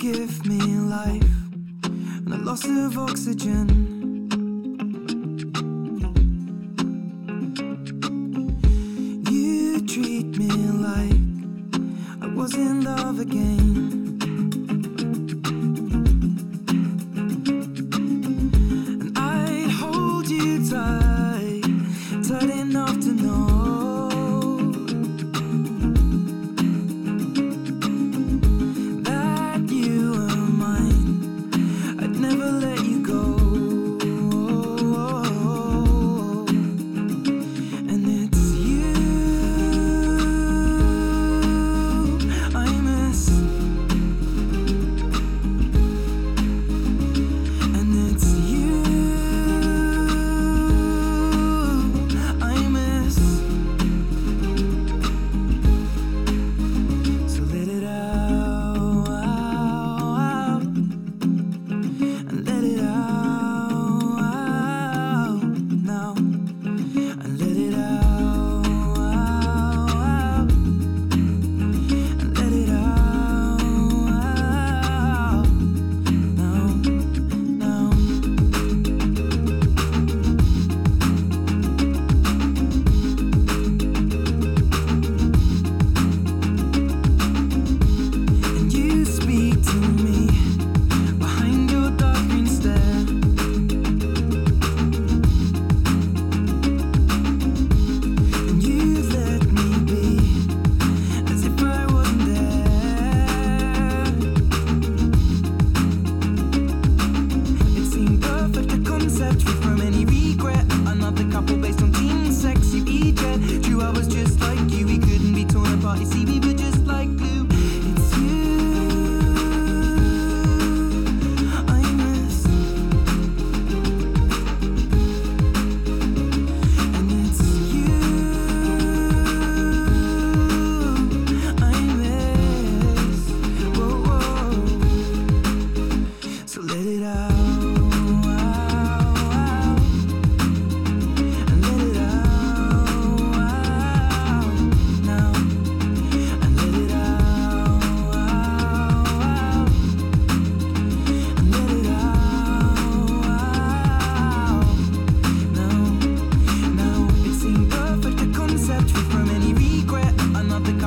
give me life and a loss of oxygen. You treat me like I was in love again.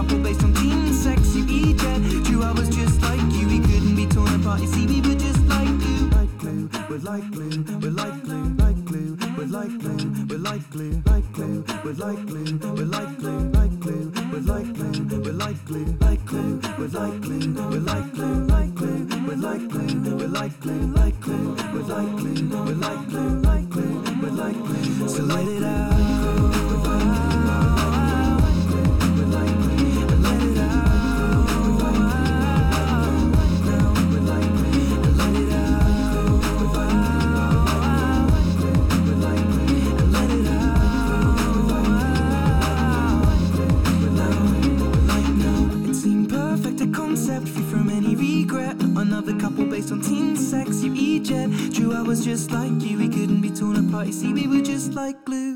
Couple based on teen sex, you eject. True, I was just like you, we couldn't be torn apart. You see, we were just like glue. Like glue, we're like glue, we're like glue, like glue, we're like glue, we're like glue, like glue, we're like glue, we're like glue, like glue, we're like glue, we're like glue, like glue, we're like glue, we're like glue, like glue, we're like glue, we're like glue, like glue, we're like glue, we're like glue, like glue, we're like glue. So let it out. Sex, you eject. True, I was just like you, we couldn't be torn apart. You see, we were just like glue.